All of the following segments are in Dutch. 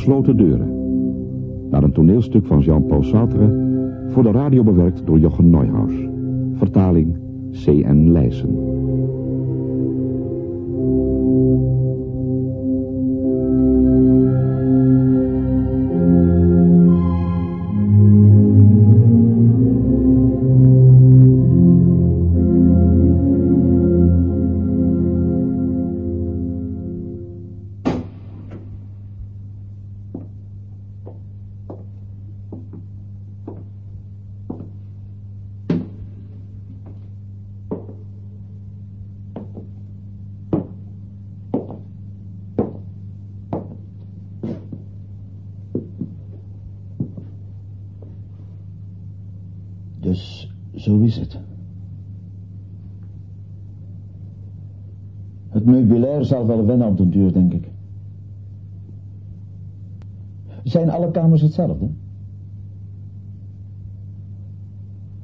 gesloten deuren. Naar een toneelstuk van Jean-Paul Sartre, voor de radio bewerkt door Jochen Neuhaus. Vertaling C.N. Leijsen. Zal wel wennen op den duur, denk ik. Zijn alle kamers hetzelfde?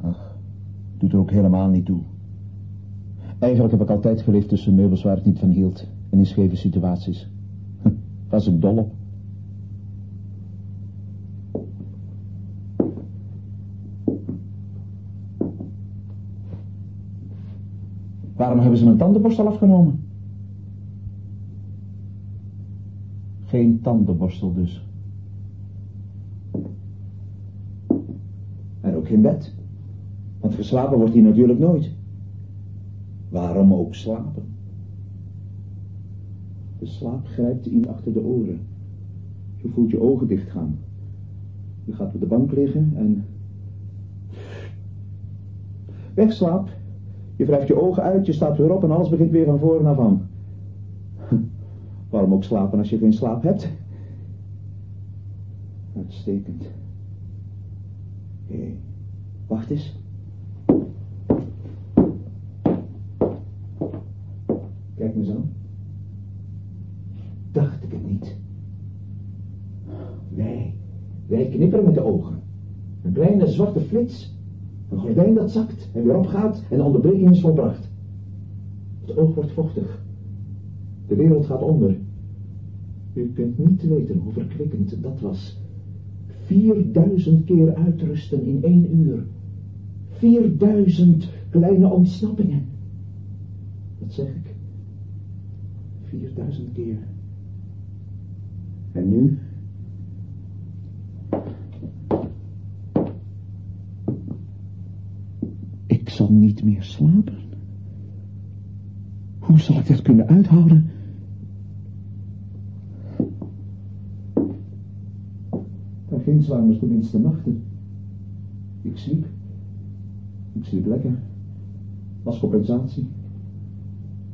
Ach, doet er ook helemaal niet toe. Eigenlijk heb ik altijd geleefd tussen meubels waar ik niet van hield. En in scheve situaties. Was ik dol op. Waarom hebben ze mijn tandenborstel afgenomen? Geen tandenborstel dus. En ook geen bed. Want geslapen wordt hier natuurlijk nooit. Waarom ook slapen? De slaap grijpt in achter de oren. Je voelt je ogen dichtgaan. Je gaat op de bank liggen en... Wegslaap. Je wrijft je ogen uit, je staat weer op en alles begint weer van voren af aan. Waarom ook slapen als je geen slaap hebt? Uitstekend. Hé, wacht eens. Kijk me zo. Dacht ik het niet. Wij, wij knipperen met de ogen. Een kleine zwarte flits. Een gordijn dat zakt en weer opgaat en de onderbreking is volbracht. Het oog wordt vochtig. De wereld gaat onder. U kunt niet weten hoe verkwikkend dat was. 4000 keer uitrusten in één uur. 4000 kleine ontsnappingen. Dat zeg ik. 4000 keer. En nu? Ik zal niet meer slapen. Hoe zal ik dat kunnen uithouden? Dus tenminste nachten. Ik sliep. Ik sliep lekker. Als compensatie.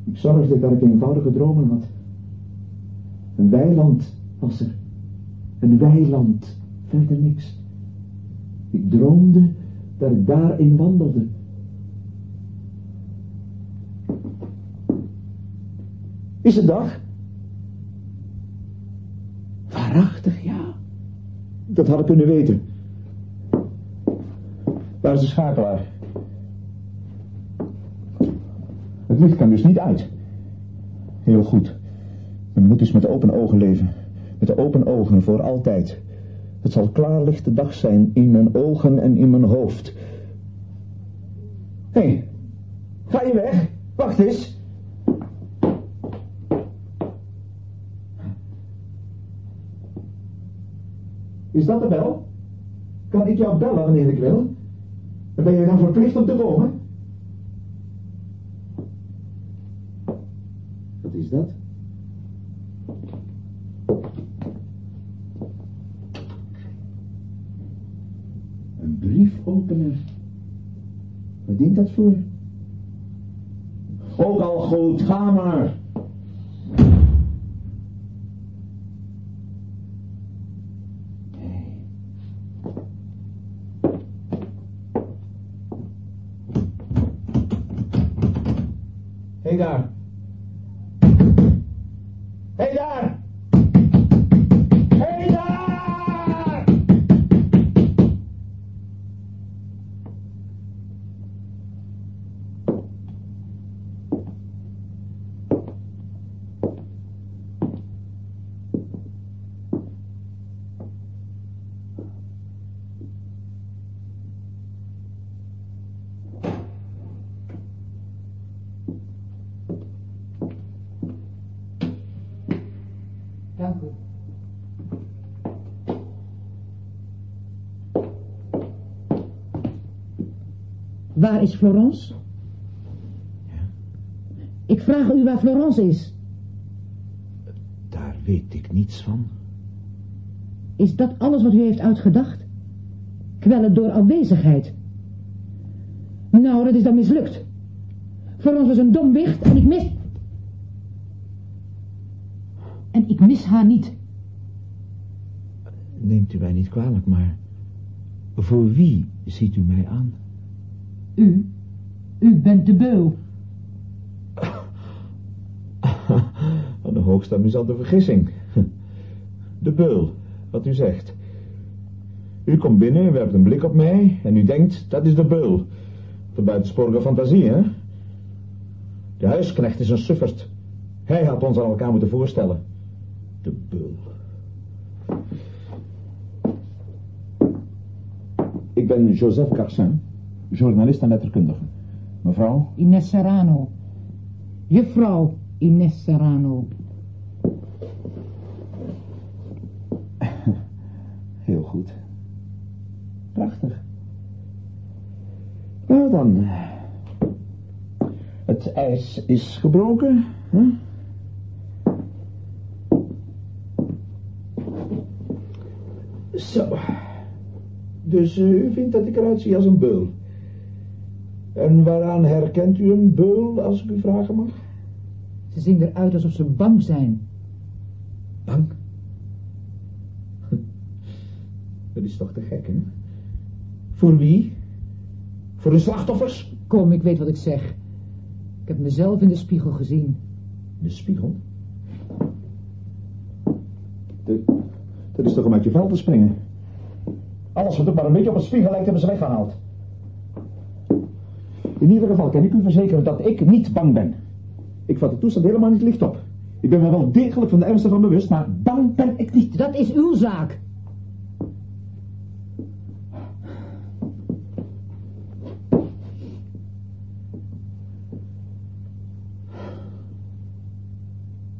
Ik zorgde dat ik eenvoudige dromen had. Een weiland was er. Een weiland. Verder niks. Ik droomde dat ik daarin wandelde. Is het dag? Waarachtig, ja. Dat had ik kunnen weten. Waar is de schakelaar? Het licht kan dus niet uit. Heel goed. Men moet dus met open ogen leven. Met open ogen voor altijd. Het zal klaarlichte dag zijn in mijn ogen en in mijn hoofd. Hé, hey, ga je weg? Wacht eens. Is dat de bel? Kan ik jou bellen wanneer ik wil? Dan ben je dan verplicht om te komen? Wat is dat? Een briefopener. Wat dient dat voor? Ook al goed, ga maar. Hé Waar is Florence? Ik vraag u waar Florence is. Daar weet ik niets van. Is dat alles wat u heeft uitgedacht? Kwellen door afwezigheid. Nou, dat is dan mislukt. Florence was een dom wicht en ik mis... En ik mis haar niet. Neemt u mij niet kwalijk, maar... Voor wie ziet u mij aan? U? U bent de beul. Een hoogst amusante vergissing. De beul, wat u zegt. U komt binnen, werpt een blik op mij en u denkt, dat is de beul. De buitensporige fantasie, hè? De huisknecht is een suffert. Hij had ons aan elkaar moeten voorstellen. De beul. Ik ben Joseph Carcin, journalist en letterkundige. Mevrouw? Ines Serrano. Juffrouw Ines Serrano. Heel goed. Prachtig. Nou dan. Het ijs is gebroken. Hè? Zo. Dus eh, u vindt dat ik eruit zie als een beul. En waaraan herkent u een beul, als ik u vragen mag? Ze zien eruit alsof ze bang zijn. Bang? Dat is toch te gek, hè? Voor wie? Voor de slachtoffers? Kom, ik weet wat ik zeg. Ik heb mezelf in de spiegel gezien. De spiegel? De- Dat is toch om uit je vel te springen. Alles wat ook maar een beetje op het spiegel lijkt, hebben ze weggehaald. In ieder geval kan ik u verzekeren dat ik niet bang ben. Ik vat de toestand helemaal niet licht op. Ik ben me wel degelijk van de ernst ervan bewust, maar bang ben ik niet. Dat is uw zaak.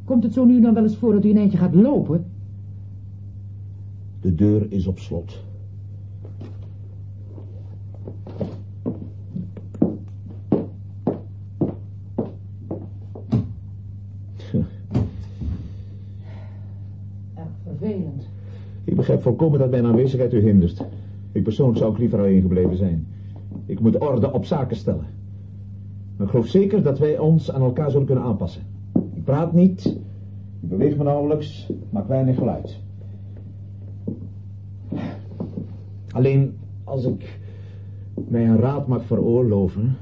Komt het zo nu dan wel eens voor dat u in eentje gaat lopen? De deur is op slot. Begrijp volkomen dat mijn aanwezigheid u hindert. Ik persoonlijk zou ook liever alleen gebleven zijn. Ik moet orde op zaken stellen. Maar ik geloof zeker dat wij ons aan elkaar zullen kunnen aanpassen. Ik praat niet, ik beweeg me nauwelijks, maak weinig geluid. Alleen als ik mij een raad mag veroorloven,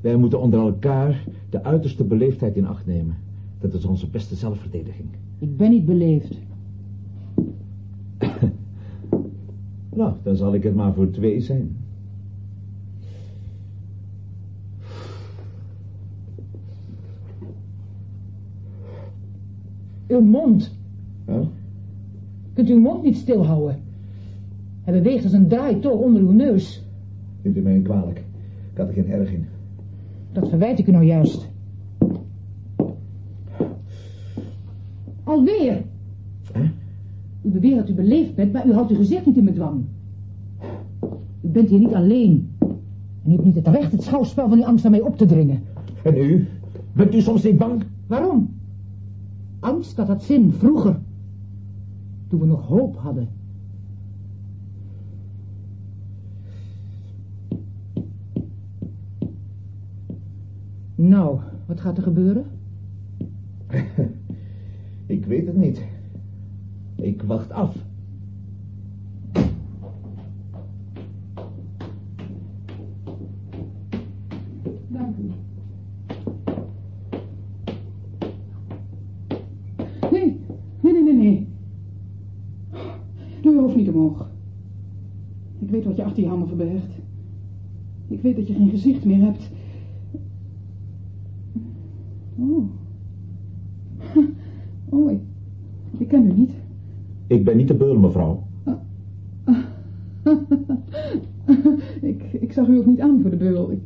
wij moeten onder elkaar de uiterste beleefdheid in acht nemen. Dat is onze beste zelfverdediging. Ik ben niet beleefd. Nou, dan zal ik het maar voor twee zijn. Uw mond. Huh? Kunt u uw mond niet stilhouden? Hij beweegt als een draaitol onder uw neus. Neemt u mij niet kwalijk. Ik had er geen erg in. Dat verwijt ik u nou juist. Alweer. Hè? U beweert dat u beleefd bent, maar u houdt uw gezicht niet in bedwang. U bent hier niet alleen. En u hebt niet het recht het schouwspel van uw angst aan mij op te dringen. En u? Bent u soms niet bang? Waarom? Angst dat had zin, vroeger. Toen we nog hoop hadden. Nou, wat gaat er gebeuren? Ik weet het niet. Ik wacht af. Dank u. Nee, nee, nee, nee, nee. Doe je hoofd niet omhoog. Ik weet wat je achter je handen verbergt. Ik weet dat je geen gezicht meer hebt. Oh. Oh, ik, ik ken u niet. Ik ben niet de beul, mevrouw. ik, ik zag u ook niet aan voor de beul. Ik,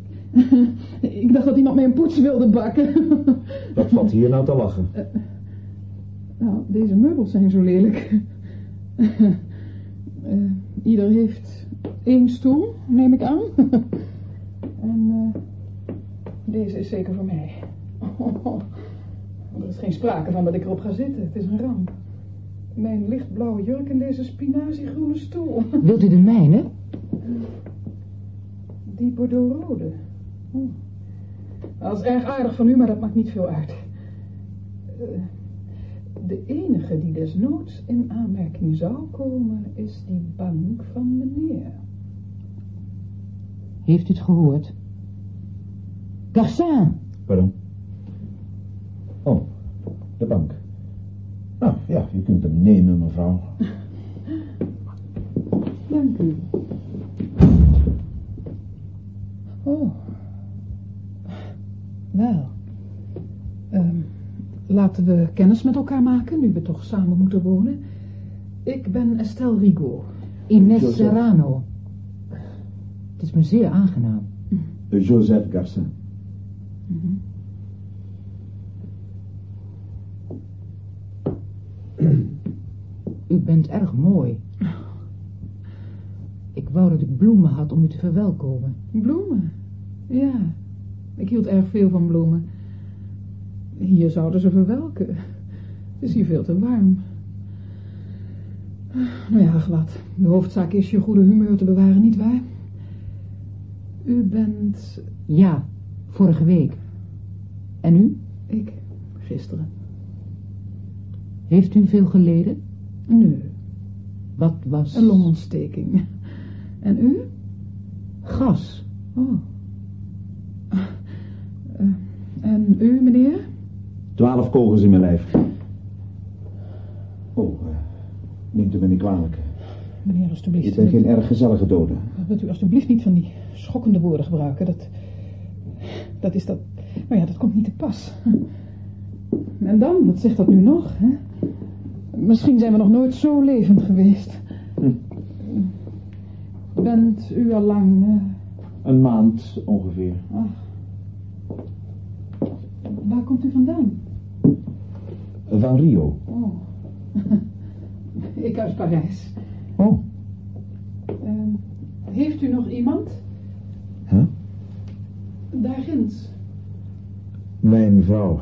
ik dacht dat iemand mij een poets wilde bakken. Wat valt hier nou te lachen? Nou, deze meubels zijn zo lelijk. Eh, ieder heeft één stoel, neem ik aan. En eh, deze is zeker voor mij. er is geen sprake van dat ik erop ga zitten. Het is een ramp. Mijn lichtblauwe jurk en deze spinaziegroene stoel. Wilt u de mijne? Die bordeauxrode. Oh. Dat is erg aardig van u, maar dat maakt niet veel uit. Eh, de enige die desnoods in aanmerking zou komen is die bank van meneer. Heeft u het gehoord? Garcin! Pardon? Oh, de bank. Nou, ja, je kunt hem nemen, mevrouw. Dank u. Oh. Wel. Ehm, laten we kennis met elkaar maken, nu we toch samen moeten wonen. Ik ben Estelle Rigaud. Ines Joseph. Serrano. Het is me zeer aangenaam. Joseph Garcin. U bent erg mooi. Ik wou dat ik bloemen had om u te verwelkomen. Bloemen? Ja, ik hield erg veel van bloemen. Hier zouden ze verwelken. Het is hier veel te warm. Nou ja, wat. De hoofdzaak is je goede humeur te bewaren, nietwaar? U bent... Ja, vorige week. En u? Ik, gisteren. Heeft u veel geleden? Nu, Wat was... een longontsteking. En u? Gas. Oh. Eh, en u, meneer? Twaalf kogels in mijn lijf. Oh, eh, neemt u me niet kwalijk. Meneer, alstublieft. Ik ben geen erg gezellige dode. Wilt u alstublieft niet van die schokkende woorden gebruiken? Dat, dat is dat... Nou ja, dat komt niet te pas. En dan, wat zegt dat nu nog? Hè? Misschien zijn we nog nooit zo levend geweest. Hm. Bent u al lang... eh, Een maand ongeveer. waar komt u vandaan? Van Rio. Oh. Ik uit Parijs. Oh. Ehm, heeft u nog iemand? Huh? Daar ginds. Mijn vrouw.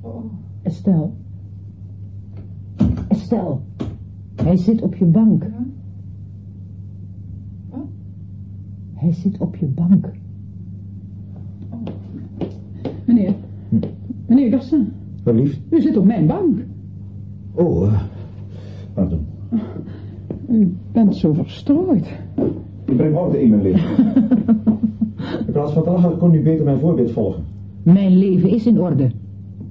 Oh. Estelle. Estelle. Hij zit op je bank. Ja? Wat? Hij zit op je bank. Meneer. Meneer Gassin. Verliefd? U zit op mijn bank. Oh, eh, pardon. U bent zo verstrooid. Ik breng orde in mijn leven. in plaats van te lachen kon u beter mijn voorbeeld volgen. Mijn leven is in orde.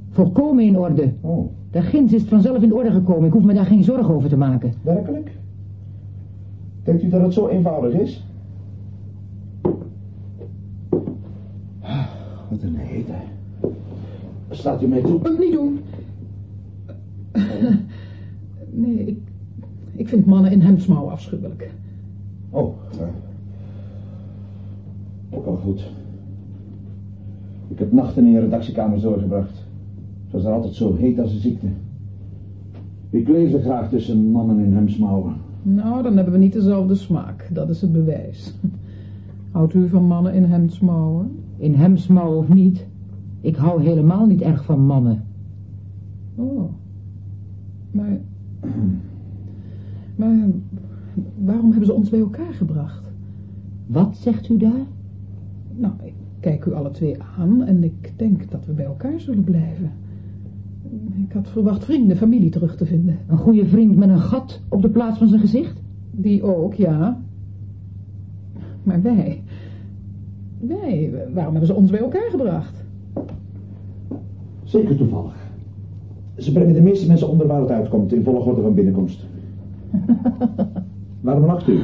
Volkomen in orde. Oh, De ginds is vanzelf in orde gekomen. Ik hoef me daar geen zorgen over te maken. werkelijk? Denkt u dat het zo eenvoudig is? Ah, Wat een hete. Staat u mij toe? Wat niet doen. Nee, ik, ik vind mannen in hemdsmouwen afschuwelijk. Oh, eh. ook al goed. Ik heb nachten in je redactiekamer doorgebracht. Het was er altijd zo heet als een ziekte. Ik leefde graag tussen mannen in hemdsmouwen. Nou, dan hebben we niet dezelfde smaak. Dat is het bewijs. Houdt u van mannen in hemdsmouwen? In hemsmouw of niet. Ik hou helemaal niet erg van mannen. Oh. Maar... Maar... Waarom hebben ze ons bij elkaar gebracht? Wat zegt u daar? Nou, ik kijk u alle twee aan en ik denk dat we bij elkaar zullen blijven. Ik had verwacht vrienden, familie terug te vinden. Een goede vriend met een gat op de plaats van zijn gezicht? Die ook, ja. Maar wij... Wij, waarom hebben ze ons bij elkaar gebracht? Zeker toevallig. Ze brengen de meeste mensen onder waar het uitkomt, in volgorde van binnenkomst. Waarom lacht u?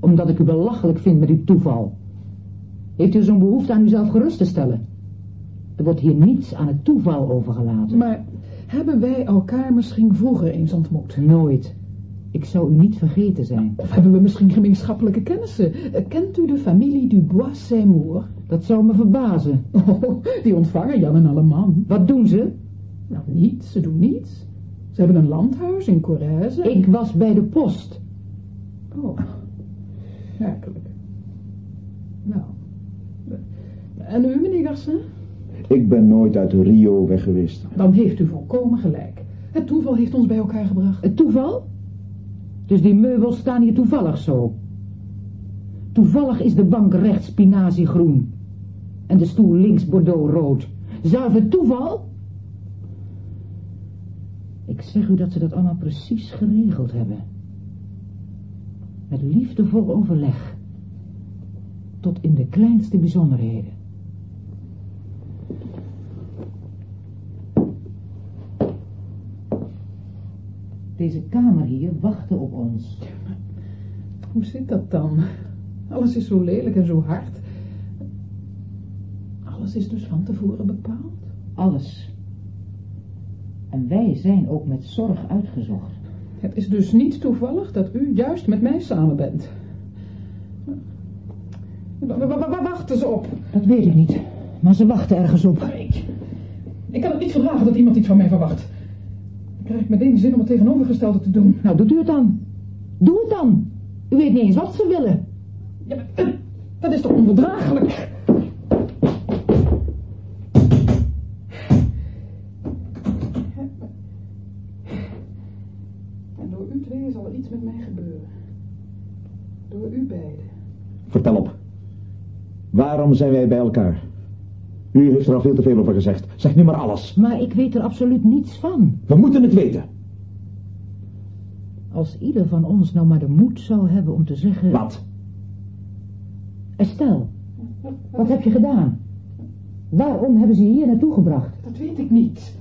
Omdat ik u belachelijk vind met uw toeval. Heeft u zo'n behoefte aan uzelf gerust te stellen? Er wordt hier niets aan het toeval overgelaten. Maar hebben wij elkaar misschien vroeger eens ontmoet? Nooit. Ik zou u niet vergeten zijn. Of hebben we misschien gemeenschappelijke kennissen? Eh, Kent u de familie Dubois Seymour? Dat zou me verbazen. Oh, die ontvangen Jan en Alleman. Wat doen ze? Nou, niets. Ze doen niets. Ze hebben een landhuis in Corrèze. Ik was bij de post. Oh, werkelijk. Nou, En u, meneer Garcin? Ik ben nooit uit Rio weg geweest. Dan heeft u volkomen gelijk. Het toeval heeft ons bij elkaar gebracht. Het toeval? Dus die meubels staan hier toevallig zo. Toevallig is de bank rechts spinaziegroen. En de stoel links bordeauxrood. Zuiver toeval? Ik zeg u dat ze dat allemaal precies geregeld hebben. Met liefdevol overleg. Tot in de kleinste bijzonderheden. Deze kamer hier wachtte op ons. Hoe zit dat dan? Alles is zo lelijk en zo hard. Alles is dus van tevoren bepaald. Alles. En wij zijn ook met zorg uitgezocht. Het is dus niet toevallig dat u juist met mij samen bent. Wa- wa- wa- wa- Wachten ze op. Dat weet ik niet. Maar ze wachten ergens op. Ik, ik kan het niet verdragen dat iemand iets van mij verwacht. Krijg ik meteen zin om het tegenovergestelde te doen. Nou, doet u het dan. Doe het dan. U weet niet eens wat ze willen. Ja, maar, eh, dat is toch onverdraaglijk? En door u tweeën zal er iets met mij gebeuren. Door u beiden. Vertel op. Waarom zijn wij bij elkaar? U heeft er al veel te veel over gezegd. Zeg nu maar alles. Maar ik weet er absoluut niets van. We moeten het weten. Als ieder van ons nou maar de moed zou hebben om te zeggen... Wat? Estelle, wat heb je gedaan? Waarom hebben ze je hier naartoe gebracht? Dat weet ik niet.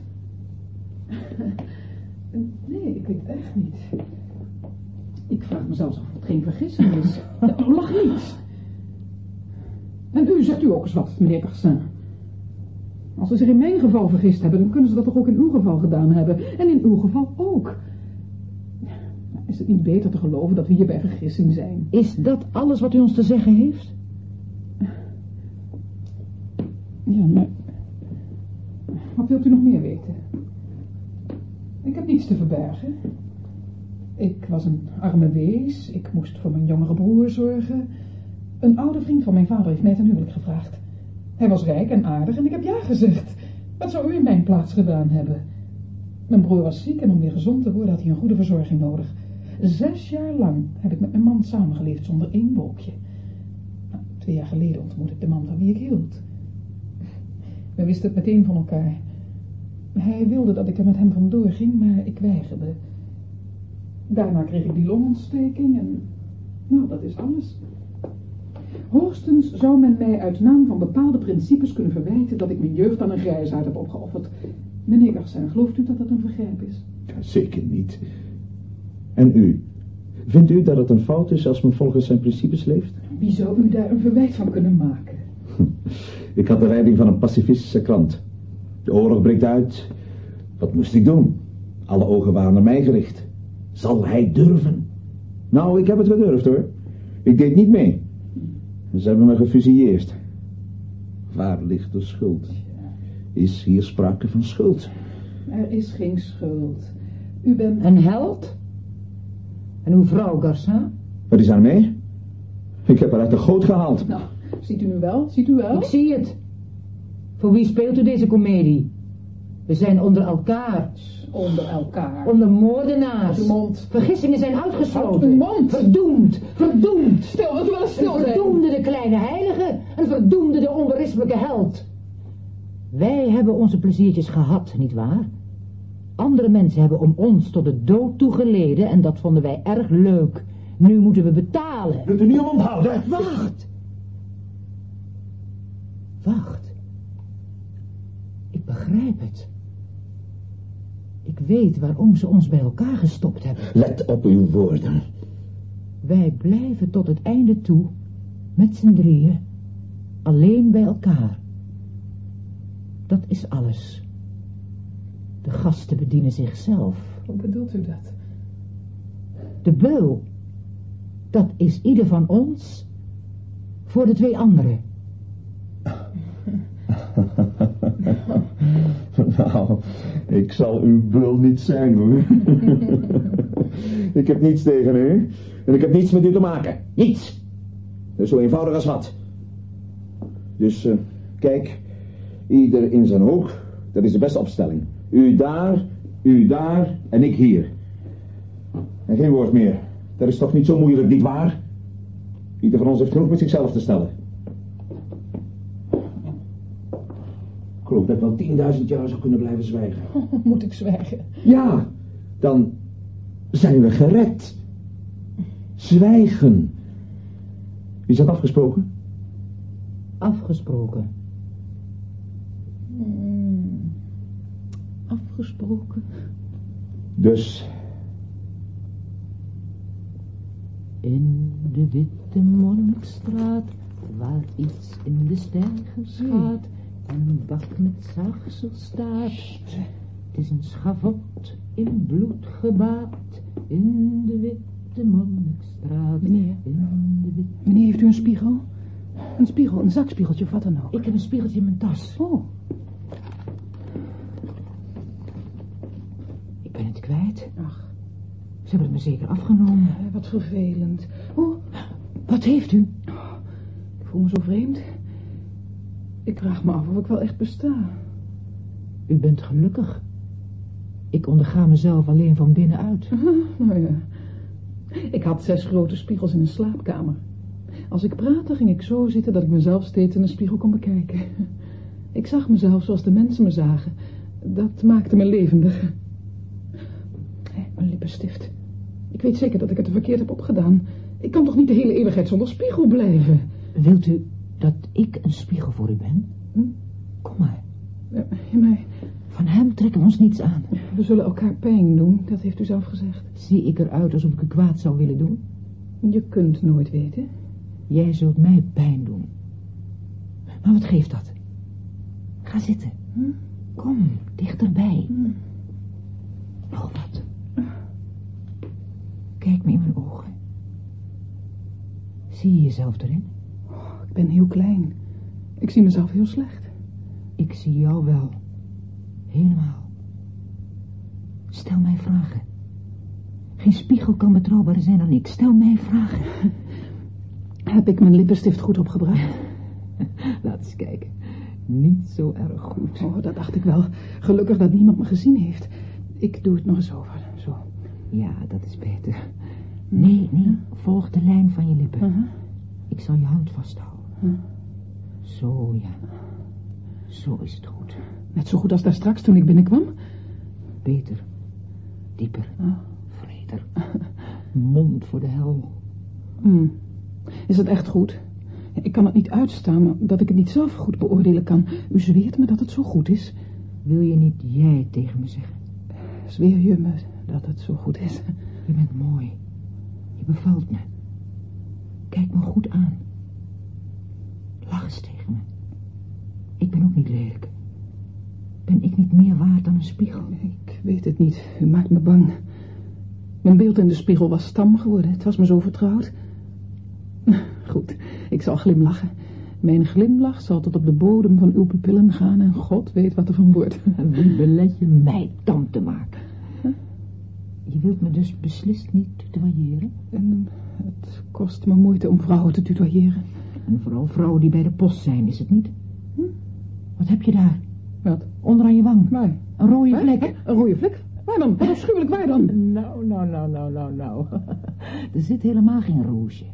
Nee, ik weet het echt niet. Ik vraag me zelfs of het geen vergissing is. Lach niet. En u zegt u ook eens wat, meneer Garcin. Als ze zich in mijn geval vergist hebben, dan kunnen ze dat toch ook in uw geval gedaan hebben. En in uw geval ook. Is het niet beter te geloven dat we hier bij vergissing zijn? Is dat alles wat u ons te zeggen heeft? Ja, maar... Wat wilt u nog meer weten? Ik heb niets te verbergen. Ik was een arme wees. Ik moest voor mijn jongere broer zorgen. Een oude vriend van mijn vader heeft mij ten huwelijk gevraagd. Hij was rijk en aardig en ik heb ja gezegd. Wat zou u in mijn plaats gedaan hebben? Mijn broer was ziek en om weer gezond te worden had hij een goede verzorging nodig. Zes jaar lang heb ik met mijn man samengeleefd zonder één wolkje. Nou, twee jaar geleden ontmoette ik de man van wie ik hield. We wisten het meteen van elkaar. Hij wilde dat ik er met hem vandoor ging, maar ik weigerde. Daarna kreeg ik die longontsteking en... Nou, dat is alles. Hoogstens zou men mij uit naam van bepaalde principes kunnen verwijten dat ik mijn jeugd aan een grijsaard heb opgeofferd. Meneer Garcin, gelooft u dat dat een vergrijp is? Zeker niet. En u? Vindt u dat het een fout is als men volgens zijn principes leeft? Wie zou u daar een verwijt van kunnen maken? Ik had de leiding van een pacifistische krant. De oorlog breekt uit. Wat moest ik doen? Alle ogen waren naar mij gericht. Zal hij durven? Nou, ik heb het gedurfd hoor. Ik deed niet mee. Ze hebben me gefusilleerd. Waar ligt de schuld? Is hier sprake van schuld? Er is geen schuld. U bent... Een held? En uw vrouw, Garcin? Wat is aan mij? Ik heb haar uit de goot gehaald. Nou, ziet u nu wel? Ziet u wel? Ik zie het. Voor wie speelt u deze komedie? We zijn onder elkaar. Onder elkaar. Onder moordenaars. Uw mond. Vergissingen zijn uitgesloten. uw mond. Verdoemd. Verdoemd. Stil, wilt u wel stil zijn? verdoemde de kleine heilige. Een verdoemde de onberispelijke held. Wij hebben onze pleziertjes gehad, nietwaar? Andere mensen hebben om ons tot de dood toe geleden en dat vonden wij erg leuk. Nu moeten we betalen. Kunt u niet om onthouden? Wacht. Wacht. Ik begrijp het. Ik weet waarom ze ons bij elkaar gestopt hebben. Let op uw woorden. Wij blijven tot het einde toe, met z'n drieën, alleen bij elkaar. Dat is alles. De gasten bedienen zichzelf. Hoe bedoelt u dat? De beul, dat is ieder van ons voor de twee anderen. Nou, ik zal uw bul niet zijn hoor. ik heb niets tegen u. En ik heb niets met u te maken. Niets. Dat is zo eenvoudig als wat. Dus eh, Kijk, ieder in zijn hoek. Dat is de beste opstelling. U daar, u daar en ik hier. En geen woord meer. Dat is toch niet zo moeilijk, niet waar? Ieder van ons heeft genoeg met zichzelf te stellen. Geloof dat ik wel tienduizend jaar zou kunnen blijven zwijgen. Moet ik zwijgen? Ja, dan zijn we gered. Zwijgen. Is dat afgesproken? Afgesproken. Hmm. Afgesproken. Dus, In de witte monnikstraat, waar iets in de stijgers gaat een bak met zaagsel staat. Het is een schavot in bloed gebaat, in de witte monnikstraat. Meneer. In de witte... Meneer, heeft u een spiegel? Een spiegel, een zakspiegeltje of wat dan ook? Ik heb een spiegeltje in mijn tas. Oh, Ik ben het kwijt. ach, Ze hebben het me zeker afgenomen. eh, wat vervelend. Oh, Wat heeft u? ik voel me zo vreemd. Ik vraag me af of ik wel echt besta. U bent gelukkig. Ik onderga mezelf alleen van binnenuit. Nou ja. Ik had zes grote spiegels in een slaapkamer. Als ik praatte, ging ik zo zitten dat ik mezelf steeds in een spiegel kon bekijken. Ik zag mezelf zoals de mensen me zagen. Dat maakte me levendig. Hé, mijn lippenstift. Ik weet zeker dat ik het verkeerd heb opgedaan. Ik kan toch niet de hele eeuwigheid zonder spiegel blijven? Wilt u dat ik een spiegel voor u ben? Hm? Kom maar. Eh, mij, Van hem trekken we ons niets aan. we zullen elkaar pijn doen, dat heeft u zelf gezegd. Zie ik eruit alsof ik u kwaad zou willen doen? Je kunt nooit weten. Jij zult mij pijn doen. Maar wat geeft dat? Ga zitten. Hm? Kom, dichterbij. Hm. Nog wat. Kijk me in mijn ogen. Zie je jezelf erin? Ik ben heel klein. Ik zie mezelf heel slecht. Ik zie jou wel. Helemaal. Stel mij vragen. Geen spiegel kan betrouwbaarder zijn dan ik. Stel mij vragen. Heb ik mijn lippenstift goed opgebracht? Laat eens kijken. Niet zo erg goed. Oh, dat dacht ik wel. Gelukkig dat niemand me gezien heeft. Ik doe het nog eens over. Zo. Ja, dat is beter. Nee, nee. Volg de lijn van je lippen. Ik zal je hand vasthouden. Huh. Zo, ja. Zo is het goed. Net zo goed als daar straks toen ik binnenkwam. Beter. Dieper. Oh. Vreder. Mond voor de hel. Hmm. Is het echt goed? Ik kan het niet uitstaan, dat ik het niet zelf goed beoordelen kan. U zweert me dat het zo goed is. Wil je niet jij tegen me zeggen? Zweer je me dat het zo goed is? Je bent mooi. Je bevalt me. Kijk me goed aan. Lach eens tegen me. Ik ben ook niet lelijk. Ben ik niet meer waard dan een spiegel? Ik weet het niet. U maakt me bang. Mijn beeld in de spiegel was stam geworden. Het was me zo vertrouwd. Goed, ik zal glimlachen. Mijn glimlach zal tot op de bodem van uw pupillen gaan en God weet wat er van wordt. En wie belet je mij tam te maken? Je wilt me dus beslist niet tutoyeren? En het kost me moeite om vrouwen te tutoyeren. En vooral vrouwen die bij de post zijn, is het niet? Wat heb je daar? Wat? Onderaan je wang. Waar? Een rode vlek. Hè? Een rode vlek? Waar dan? Wat afschuwelijk, waar dan? Nou, nou, nou, nou, nou, nou. Er zit helemaal geen roosje.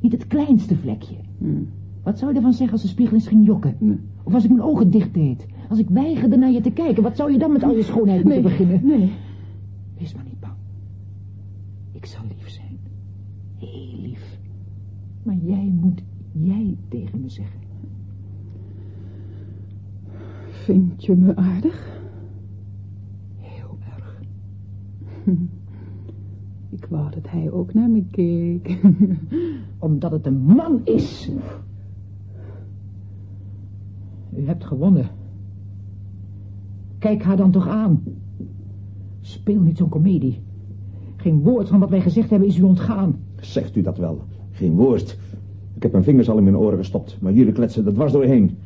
Niet het kleinste vlekje. Hmm. Wat zou je ervan zeggen als de spiegel eens ging jokken? Nee. Of als ik mijn ogen dicht deed? Als ik weigerde naar je te kijken, wat zou je dan met al je schoonheid Nee, moeten beginnen? nee. Wees maar niet bang. Ik zal lief zijn. Heel lief. Maar jij moet jij tegen me zeggen. Vind je me aardig? Heel erg. Ik wou dat hij ook naar me keek. Omdat het een man is. U hebt gewonnen. Kijk haar dan toch aan. Speel niet zo'n komedie. Geen woord van wat wij gezegd hebben is u ontgaan. Zegt u dat wel? Geen woord. Ik heb mijn vingers al in mijn oren gestopt, maar jullie kletsen er dwars doorheen.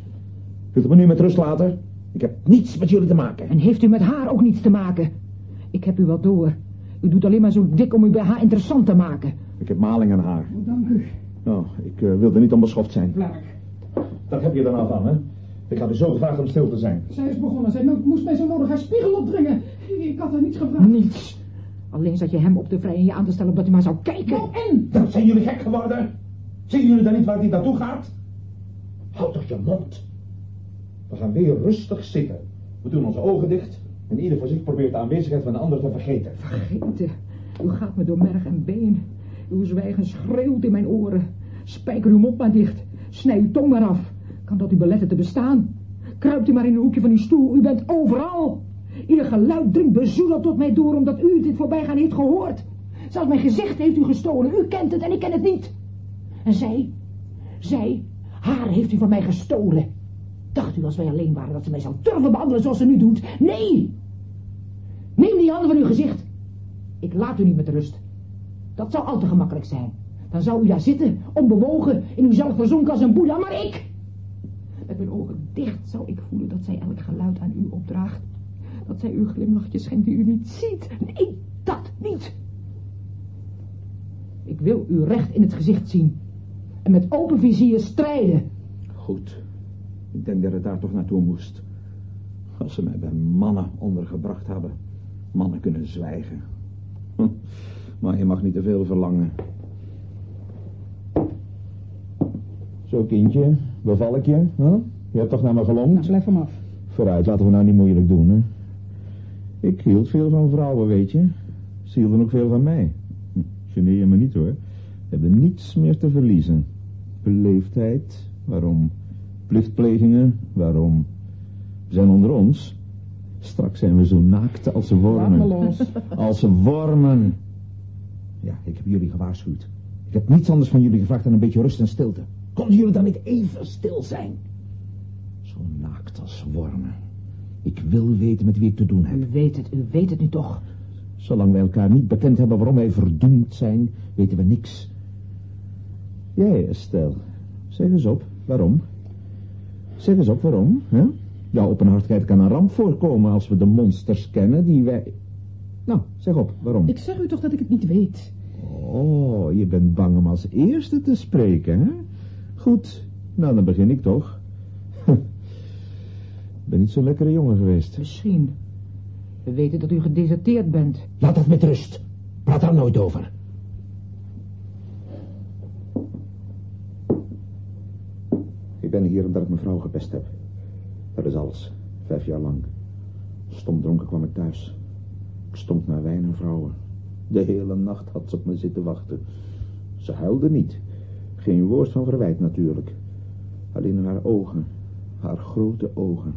Wilt u me nu met rust laten? Ik heb niets met jullie te maken. En heeft u met haar ook niets te maken? Ik heb u wel door. U doet alleen maar zo dik om u bij haar interessant te maken. Ik heb maling aan haar. Dank u. Nou, ik eh, wilde niet onbeschoft zijn. Vlak. Daar heb je dan al van, hè? Ik had u zo gevraagd om stil te zijn. Zij is begonnen. Zij moest mij zo nodig haar spiegel opdringen. Ik had haar niets gevraagd. Niets. Alleen zat je hem op de vrije je aan te stellen omdat hij maar zou kijken. Nou, en? Dan zijn jullie gek geworden. Zien jullie dan niet waar die naartoe gaat? Houd toch je mond. We gaan weer rustig zitten. We doen onze ogen dicht en ieder voor zich probeert de aanwezigheid van de ander te vergeten. Vergeten. U gaat me door merg en been. Uw zwijgen schreeuwt in mijn oren. Spijker uw mond maar dicht. Snij uw tong maar af. Kan dat u beletten te bestaan? Kruipt u maar in een hoekje van uw stoel. U bent overal. Ieder geluid dringt bezoedeld tot mij door omdat u dit voorbijgaan heeft gehoord. Zelfs mijn gezicht heeft u gestolen. U kent het en ik ken het niet. En zij, zij, haar heeft u van mij gestolen. Dacht u als wij alleen waren dat ze mij zou durven behandelen zoals ze nu doet? Nee! Neem die handen van uw gezicht. Ik laat u niet met rust. Dat zou al te gemakkelijk zijn. Dan zou u daar zitten, onbewogen, in uzelf verzonken als een boeddha, maar ik... Met mijn ogen dicht zou ik voelen dat zij elk geluid aan u opdraagt. Dat zij uw glimlachje schenkt die u niet ziet. Nee, dat niet. Ik wil u recht in het gezicht zien. En met open vizier strijden. Goed. Ik denk dat het daar toch naartoe moest. Als ze mij bij mannen ondergebracht hadden. Mannen kunnen zwijgen. Hm. Maar je mag niet te veel verlangen. Zo, kindje. Beval ik je? Huh? Je hebt toch naar me gelongd? Nou, blijf hem af. Vooruit, laten we nou niet moeilijk doen, hè. Ik hield veel van vrouwen, weet je. Ze hielden ook veel van mij. Geneer je me niet, hoor. We hebben niets meer te verliezen. Beleefdheid, waarom? Plichtplegingen, waarom? We zijn onder ons. Straks zijn we zo naakt als wormen. Als wormen. Ja, ik heb jullie gewaarschuwd. Ik heb niets anders van jullie gevraagd dan een beetje rust en stilte. Konden jullie dan niet even stil zijn? Zo naakt als wormen. Ik wil weten met wie ik te doen heb. U weet het, u weet het nu toch. Zolang wij elkaar niet bekend hebben waarom wij verdoemd zijn, weten we niks. Jij, Estelle, zeg eens op, waarom? Zeg eens op, waarom? Hè? Jouw openhartigheid kan een ramp voorkomen als we de monsters kennen die wij... Nou, zeg op, waarom? Ik zeg u toch dat ik het niet weet. Oh, je bent bang om als eerste te spreken, hè? Goed, nou dan begin ik toch. Ik ben niet zo'n lekkere jongen geweest. Misschien. We weten dat u gedeserteerd bent. Laat dat met rust. Praat daar nooit over. Ik ben hier omdat ik mijn vrouw gepest heb. Dat is alles. Vijf jaar lang. Stom dronken kwam ik thuis. Ik stonk naar wijn en vrouwen. De hele nacht had ze op me zitten wachten. Ze huilde niet. Geen woord van verwijt natuurlijk. Alleen in haar ogen. Haar grote ogen.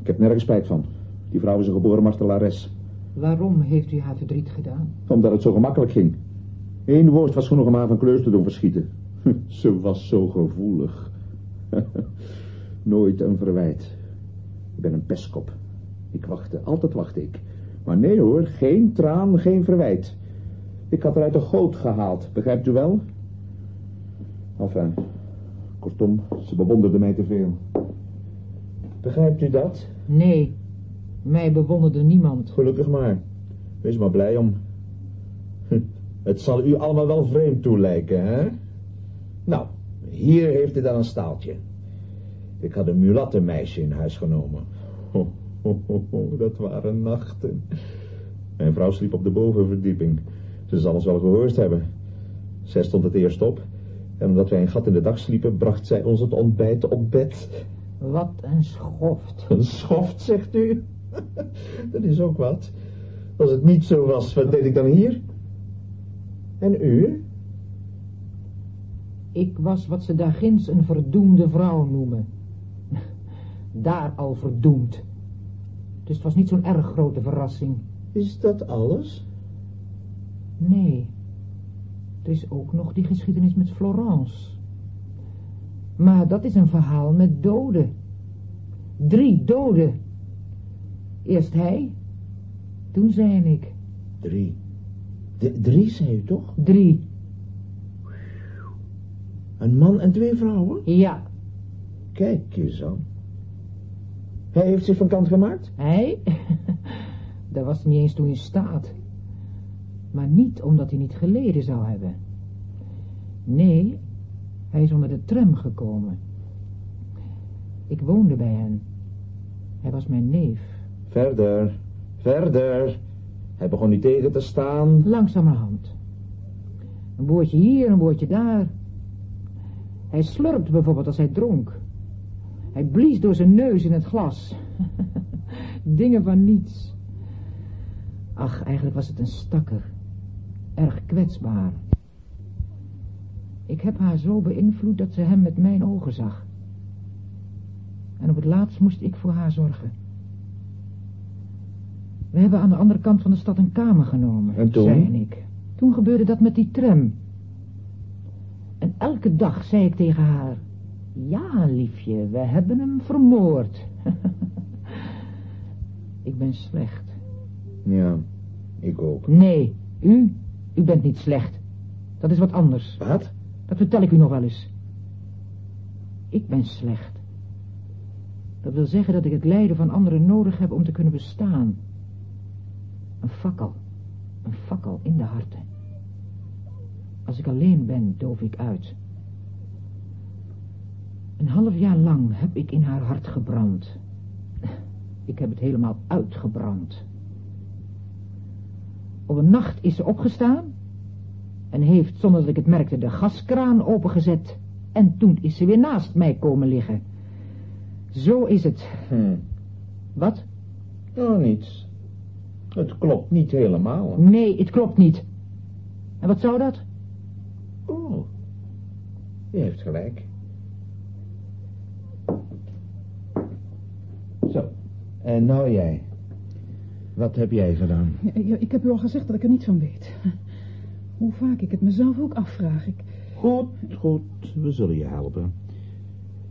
Ik heb nergens spijt van. Die vrouw is een geboren martelares. Waarom heeft u haar verdriet gedaan? Omdat het zo gemakkelijk ging. Eén woord was genoeg om haar van kleur te doen verschieten. Ze was zo gevoelig. Nooit een verwijt. Ik ben een pestkop. Ik wachtte, altijd wachtte ik. Maar nee hoor, geen traan, geen verwijt. Ik had haar uit de goot gehaald, begrijpt u wel? Enfin, kortom, ze bewonderde mij te veel. Begrijpt u dat? Nee, mij bewonderde niemand. Gelukkig maar. Wees maar blij om. Hm, Het zal u allemaal wel vreemd toelijken, hè? Nou, hier heeft u dan een staaltje. Ik had een mulatte meisje in huis genomen. Ho, ho, ho, dat waren nachten. Mijn vrouw sliep op de bovenverdieping. Ze zal ons wel gehoord hebben. Zij stond het eerst op. En omdat wij een gat in de dag sliepen, bracht zij ons het ontbijt op bed. Wat een schoft. Een schoft, zegt u? Dat is ook wat. Als het niet zo was, wat deed ik dan hier? En u? Ik was wat ze daar ginds een verdoemde vrouw noemen. Daar al verdoemd. Dus het was niet zo'n erg grote verrassing. Is dat alles? Nee. Er is ook nog die geschiedenis met Florence. Maar dat is een verhaal met doden. Drie doden. Eerst hij, toen zij en ik. Drie. Drie, zei u toch? Drie. Een man en twee vrouwen? Ja, Kijk eens aan. Hij heeft zich van kant gemaakt? hij? Daar was hij niet eens toe in staat. Maar niet omdat hij niet geleden zou hebben. Nee, hij is onder de tram gekomen. Ik woonde bij hen. Hij was mijn neef. Verder, verder. Hij begon niet tegen te staan. Langzamerhand. Een woordje hier, een woordje daar. Hij slurpte bijvoorbeeld als hij dronk. Hij blies door zijn neus in het glas. Dingen van niets. Ach, eigenlijk was het een stakker. Erg kwetsbaar. Ik heb haar zo beïnvloed dat ze hem met mijn ogen zag. En op het laatst moest ik voor haar zorgen. We hebben aan de andere kant van de stad een kamer genomen, En toen? zij en ik. Toen gebeurde dat met die tram. En elke dag zei ik tegen haar... Ja, liefje, we hebben hem vermoord. ik ben slecht. Ja, ik ook. Nee, u, u bent niet slecht. Dat is wat anders. Wat? Dat vertel ik u nog wel eens. Ik ben slecht. Dat wil zeggen dat ik het lijden van anderen nodig heb om te kunnen bestaan. Een fakkel. Een fakkel in de harten. Als ik alleen ben, doof ik uit. Een half jaar lang heb ik in haar hart gebrand. Ik heb het helemaal uitgebrand. Op een nacht is ze opgestaan en heeft, zonder dat ik het merkte, de gaskraan opengezet. En toen is ze weer naast mij komen liggen. Zo is het. Hm. Wat? Oh, niets. Het klopt niet helemaal. Nee, het klopt niet. En wat zou dat? Oh, je heeft gelijk. Zo, en nou jij. Wat heb jij gedaan? Ja, ja, ik heb u al gezegd dat ik er niets van weet. Hoe vaak ik het mezelf ook afvraag. Ik, Goed, goed, we zullen je helpen.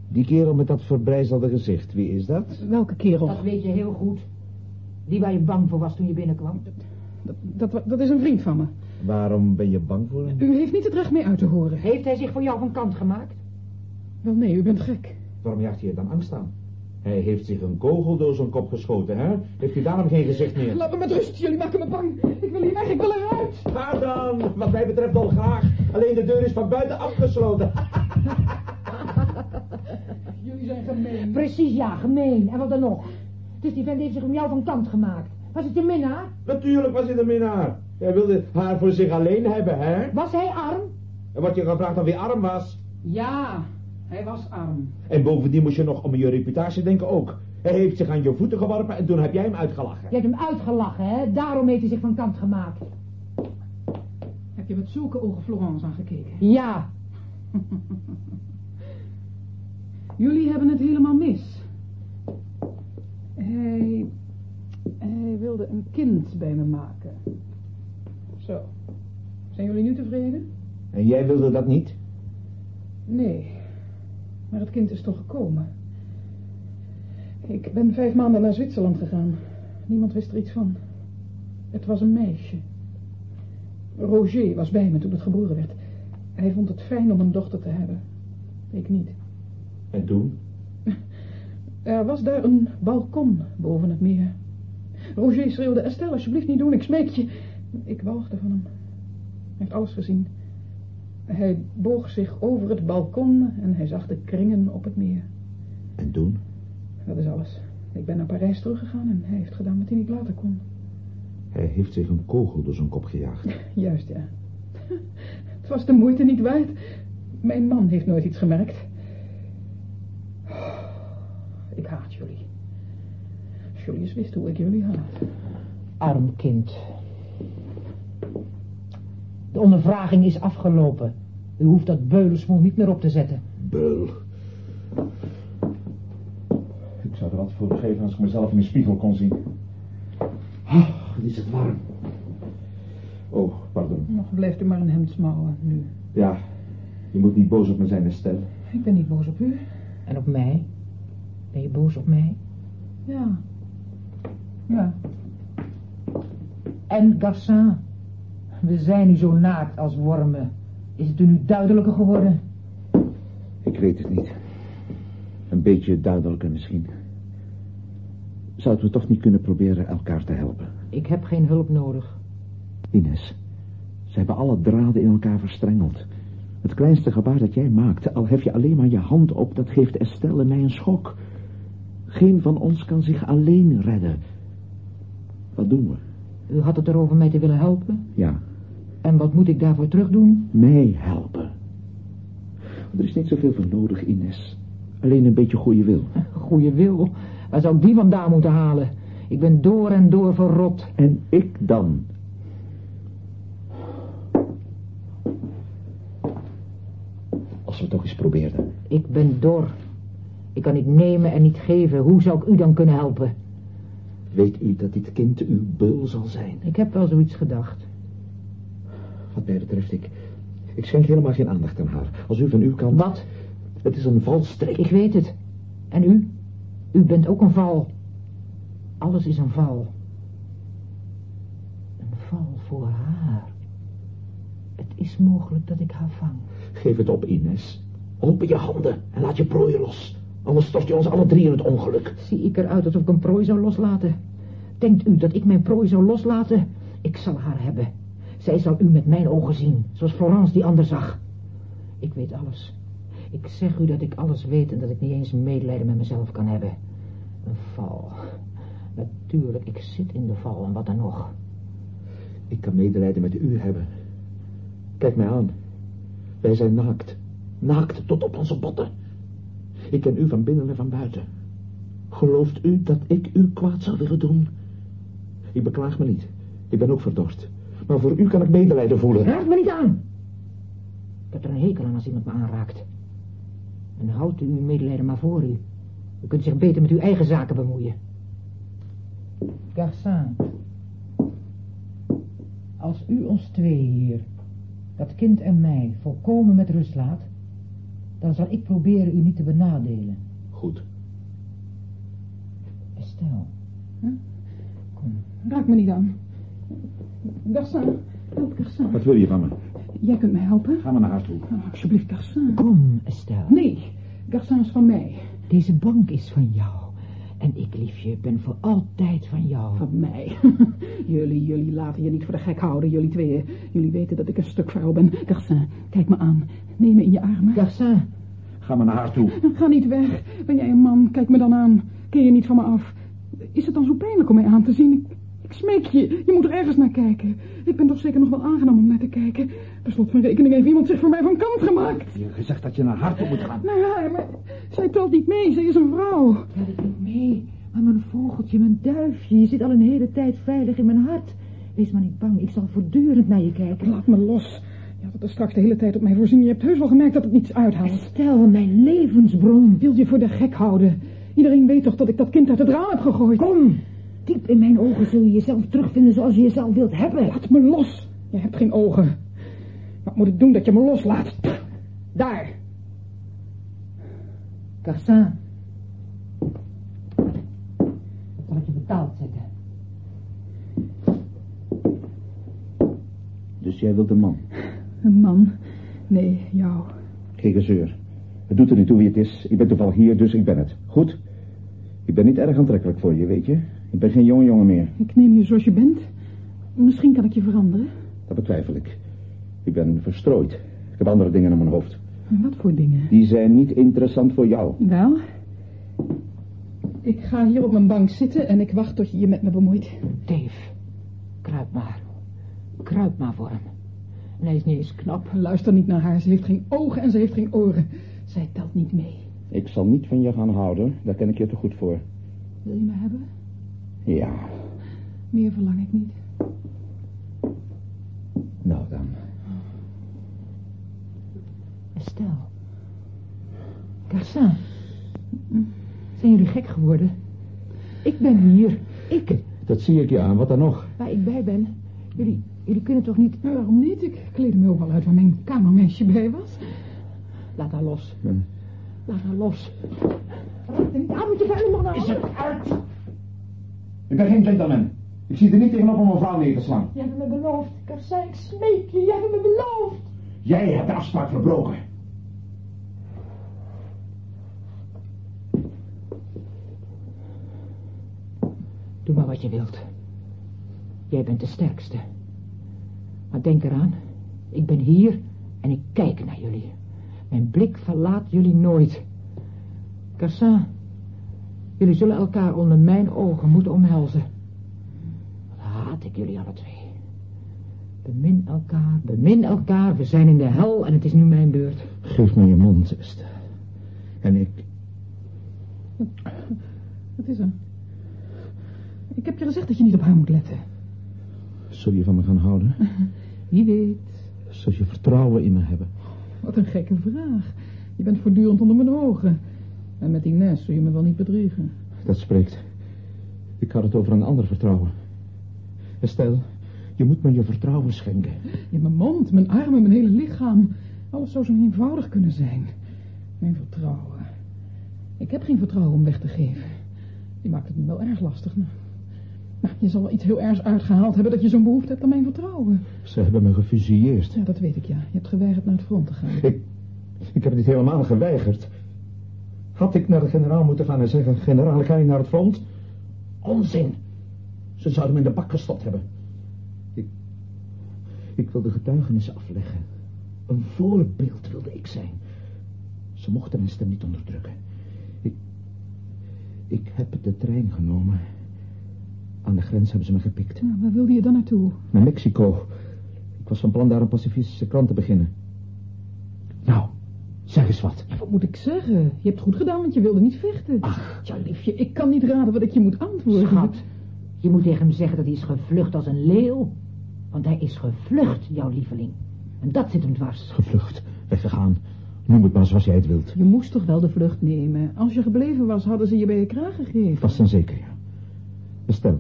Die kerel met dat verbrijzelde gezicht, wie is dat? welke kerel? Dat weet je heel goed. Die waar je bang voor was toen je binnenkwam. Dat, dat, dat is een vriend van me. Waarom ben je bang voor hem? U heeft niet het recht mee uit te horen. Heeft hij zich voor jou van kant gemaakt? Wel nee, u bent gek. Waarom jaagt hij je dan angst aan? Hij heeft zich een kogel door zijn kop geschoten, hè? Heeft hij daarom geen gezicht meer? Laat me met rust, jullie maken me bang. Ik wil hier weg, ik wil eruit. Ga dan, wat mij betreft al graag. Alleen de deur is van buiten afgesloten. Jullie zijn gemeen. Precies, ja, gemeen. En wat dan nog? Dus die vent heeft zich om jou van kant gemaakt. Was het je minnaar? Natuurlijk was hij de minnaar. Hij wilde haar voor zich alleen hebben, hè? Was hij arm? En wat je gevraagd of hij arm was. Ja, hij was arm. En bovendien moest je nog om je reputatie denken ook. Hij heeft zich aan je voeten geworpen en toen heb jij hem uitgelachen. Je hebt hem uitgelachen, hè? Daarom heeft hij zich van kant gemaakt. Heb je met zulke ogen Florence aangekeken? Ja, Jullie hebben het helemaal mis. Hij... Hij wilde een kind bij me maken. Zo. Zijn jullie nu tevreden? En jij wilde dat niet? Nee. Maar het kind is toch gekomen. Ik ben vijf maanden naar Zwitserland gegaan. Niemand wist er iets van. Het was een meisje. Roger was bij me toen het geboren werd. Hij vond het fijn om een dochter te hebben. Ik niet. En toen? Er was daar een balkon boven het meer. Roger schreeuwde, Estelle, alsjeblieft niet doen, ik smeek je. Ik walgde van hem. Hij heeft alles gezien. Hij boog zich over het balkon en hij zag de kringen op het meer. En toen? Dat is alles. Ik ben naar Parijs teruggegaan en hij heeft gedaan wat hij niet laten kon. Hij heeft zich een kogel door zijn kop gejaagd. Juist, ja. Het was de moeite niet waard. Mijn man heeft nooit iets gemerkt. Ik haat jullie. Als jullie eens wisten hoe ik jullie haat. arm kind. De ondervraging is afgelopen. U hoeft dat beulensmoel niet meer op te zetten. Beul. Ik zou er wat voor geven als ik mezelf in de spiegel kon zien. Ah, wat is het warm. Oh, pardon. Nog blijft u maar een hemd smouwen nu. Ja, je moet niet boos op me zijn, Estelle. Ik ben niet boos op u. En op mij? Ben je boos op mij? Ja. Ja. En Garcin, we zijn nu zo naakt als wormen. Is het u nu duidelijker geworden? Ik weet het niet. Een beetje duidelijker misschien. Zouden we toch niet kunnen proberen elkaar te helpen? Ik heb geen hulp nodig. Ines, ze hebben alle draden in elkaar verstrengeld. Het kleinste gebaar dat jij maakt, al hef je alleen maar je hand op, dat geeft Estelle en mij een schok. Geen van ons kan zich alleen redden. Wat doen we? U had het erover mij te willen helpen. Ja, En wat moet ik daarvoor terugdoen? mij helpen. Er is niet zoveel voor nodig, Ines. Alleen een beetje goede wil. Goeie wil. Waar zou ik die vandaan moeten halen? Ik ben door en door verrot. En ik dan? Als we toch eens probeerden. Ik ben dor. Ik kan niet nemen en niet geven. Hoe zou ik u dan kunnen helpen? Weet u dat dit kind uw beul zal zijn? Ik heb wel zoiets gedacht. Wat mij betreft, ik... Ik schenk helemaal geen aandacht aan haar. Als u van uw kant... Wat? Het is een valstrik. Ik weet het. En u? U bent ook een val. Alles is een val. Een val voor haar. Het is mogelijk dat ik haar vang. Geef het op, Ines. Open je handen en laat je prooi los. Anders stort je ons alle drie in het ongeluk. Zie ik eruit alsof ik een prooi zou loslaten? Denkt u dat ik mijn prooi zou loslaten? Ik zal haar hebben. Zij zal u met mijn ogen zien, zoals Florence die ander zag. Ik weet alles. Ik zeg u dat ik alles weet en dat ik niet eens medelijden met mezelf kan hebben. Een val. Natuurlijk, ik zit in de val en wat dan nog. Ik kan medelijden met u hebben. Kijk mij aan. Wij zijn naakt. Naakt tot op onze botten. Ik ken u van binnen en van buiten. Gelooft u dat ik u kwaad zou willen doen? Ik beklaag me niet. Ik ben ook verdorst. Maar voor u kan ik medelijden voelen. Raak me niet aan! Ik heb er een hekel aan als iemand me aanraakt. En houdt u uw medelijden maar voor u. U kunt zich beter met uw eigen zaken bemoeien. Garçon. Als u ons twee hier, dat kind en mij, volkomen met rust laat, dan zal ik proberen u niet te benadelen. Goed. Estelle. Kom. Raak me niet aan. Garçon, help Garçon. Wat wil je van me? Jij kunt mij helpen? Ga maar naar haar toe. Oh, alsjeblieft, Garçon. Kom, Estelle. Nee, Garçon is van mij. Deze bank is van jou. En ik, liefje, ben voor altijd van jou. Van mij. jullie, jullie laten je niet voor de gek houden, jullie tweeën. Jullie weten dat ik een stuk vrouw ben. Garçon, kijk me aan. Neem me in je armen. Garçon. Ga maar naar haar toe. Ga niet weg. Ben jij een man? Kijk me dan aan. Keer je niet van me af. Is het dan zo pijnlijk om mij aan te zien? Ik, ik smeek je. Je moet er ergens naar kijken. Ik ben toch zeker nog wel aangenaam om naar te kijken. Per slot van rekening heeft iemand zich voor mij van kant gemaakt. Je hebt gezegd dat je naar haar toe moet gaan. Nou ja, maar zij telt niet mee. Zij is een vrouw. Ja, dat niet mee. Maar mijn vogeltje, mijn duifje, je zit al een hele tijd veilig in mijn hart. Wees maar niet bang, ik zal voortdurend naar je kijken. Laat me los. Je had het er straks de hele tijd op mij voorzien. Je hebt heus wel gemerkt dat het niets uithaalt. Stel, mijn levensbron. Wil je voor de gek houden? Iedereen weet toch dat ik dat kind uit het raam heb gegooid? Kom, diep in mijn ogen zul je jezelf terugvinden zoals je jezelf wilt hebben. Laat me los. Je hebt geen ogen. Wat moet ik doen dat je me loslaat? Daar. Garçon. Zal ik je betaald zetten? Dus jij wilt een man. Een man? Nee, jou. Geen gezeur. Het doet er niet toe wie het is. Ik ben toevallig hier, dus ik ben het. Goed? Ik ben niet erg aantrekkelijk voor je, weet je. Ik ben geen jonge jongen meer. Ik neem je zoals je bent. Misschien kan ik je veranderen. Dat betwijfel ik. Ik ben verstrooid. Ik heb andere dingen in mijn hoofd. Wat voor dingen? Die zijn niet interessant voor jou. Wel, ik ga hier op mijn bank zitten en ik wacht tot je je met me bemoeit. Dave, kruip maar. Kruip maar voor hem. En hij is niet eens knap. Luister niet naar haar. Ze heeft geen ogen en ze heeft geen oren. Zij telt niet mee. Ik zal niet van je gaan houden. Daar ken ik je te goed voor. Wil je me hebben? Ja, Meer verlang ik niet. nou dan. Estelle. Garçon. Zijn jullie gek geworden? Ik ben hier. Ik. Dat zie ik je aan. Wat dan nog? Waar ik bij ben. Jullie, jullie kunnen toch niet... Waarom niet? Ik kleedde me ook wel uit waar mijn kamermeisje bij was. Laat haar los. Hm. Laat haar los. Raak er niet aan met je vuile man Is het uit? Ik ben geen gentleman. Ik zie er niet tegenop om een vrouw neer te slaan. Je hebt me beloofd. Garçon, ik smeek je. Je hebt me beloofd. Jij hebt de afspraak verbroken. Doe maar wat je wilt. Jij bent de sterkste. Maar denk eraan, ik ben hier en ik kijk naar jullie. Mijn blik verlaat jullie nooit. Garçon, Jullie zullen elkaar onder mijn ogen moeten omhelzen. Wat haat ik jullie alle twee. Bemin elkaar, bemin elkaar. We zijn in de hel en het is nu mijn beurt. Geef me je mond, Esther. En ik... Wat is er? Ik heb je gezegd dat je niet op haar moet letten. Zul je van me gaan houden? Wie weet. Zul je vertrouwen in me hebben? Wat een gekke vraag. Je bent voortdurend onder mijn ogen. En met Ines zul je me wel niet bedriegen. Dat spreekt. Ik had het over een ander vertrouwen. Estelle, je moet me je vertrouwen schenken. Ja, mijn mond, mijn armen, mijn hele lichaam. Alles zou zo eenvoudig kunnen zijn. Mijn vertrouwen. Ik heb geen vertrouwen om weg te geven. Je maakt het me wel erg lastig. Nou, nou, je zal wel iets heel ergs uitgehaald hebben dat je zo'n behoefte hebt aan mijn vertrouwen. Ze hebben me gefusilleerd. Ja, dat weet ik ja. Je hebt geweigerd naar het front te gaan. Ik, ik heb dit helemaal geweigerd. Had ik naar de generaal moeten gaan en zeggen... generaal, ga niet naar het front? Onzin. Ze zouden me in de bak gestopt hebben. Ik, ik wilde getuigenissen afleggen. Een voorbeeld wilde ik zijn. Ze mochten mijn stem niet onderdrukken. Ik, ik heb de trein genomen. Aan de grens hebben ze me gepikt. Waar wilde je dan naartoe? Naar Mexico. Ik was van plan daar een pacifistische krant te beginnen. Nou, zeg eens wat. Wat moet ik zeggen? Je hebt goed gedaan, want je wilde niet vechten. Ach. Ja, liefje, ik kan niet raden wat ik je moet antwoorden. Schat, je moet tegen hem zeggen dat hij is gevlucht als een leeuw. Want hij is gevlucht, jouw lieveling. En dat zit hem dwars. Gevlucht, weggegaan. Noem het maar zoals jij het wilt. Je moest toch wel de vlucht nemen. Als je gebleven was, hadden ze je bij je kraag gegeven. Vast en zeker, ja. Stel,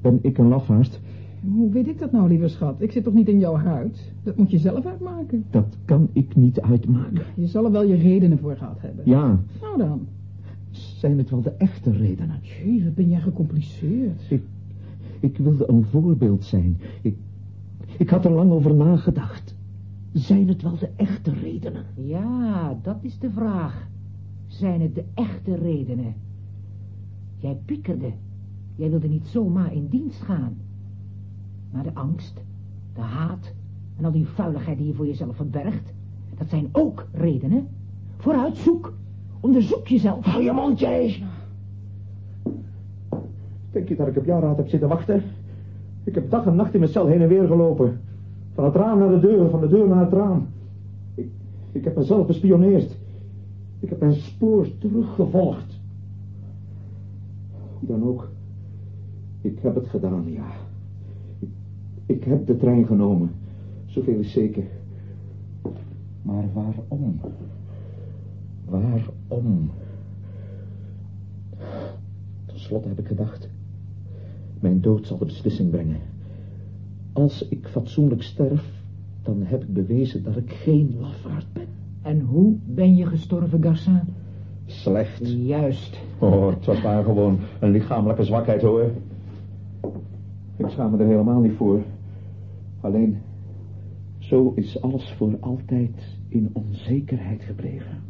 ben ik een lafaard? Hoe weet ik dat nou, lieve schat? Ik zit toch niet in jouw huid? Dat moet je zelf uitmaken. Dat kan ik niet uitmaken. Je zal er wel je redenen voor gehad hebben. Ja, Nou dan. zijn het wel de echte redenen? Jee, wat ben jij gecompliceerd. Ik, ik wilde een voorbeeld zijn. Ik, ik had er lang over nagedacht. Zijn het wel de echte redenen? Ja, dat is de vraag. Zijn het de echte redenen? Jij piekerde. Jij wilde niet zomaar in dienst gaan. Maar de angst, de haat en al die vuiligheid die je voor jezelf verbergt, dat zijn ook redenen. Vooruit, zoek. Onderzoek jezelf. Hou je mond, jij! Denk je dat ik op jouw raad heb zitten wachten? Ik heb dag en nacht in mijn cel heen en weer gelopen. Van het raam naar de deur, van de deur naar het raam. Ik, ik heb mezelf bespioneerd. Ik heb mijn spoor teruggevolgd. Hoe dan ook. Ik heb het gedaan, ja. Ik, heb de trein genomen. Zoveel is zeker. Maar waarom? Waarom? Ten slotte heb ik gedacht. Mijn dood zal de beslissing brengen. Als ik fatsoenlijk sterf, dan heb ik bewezen dat ik geen lafaard ben. En hoe ben je gestorven, Garcin? Slecht. Juist. Oh, het was maar gewoon een lichamelijke zwakheid, hoor. Ik schaam me er helemaal niet voor. Alleen, zo is alles voor altijd in onzekerheid gebleven.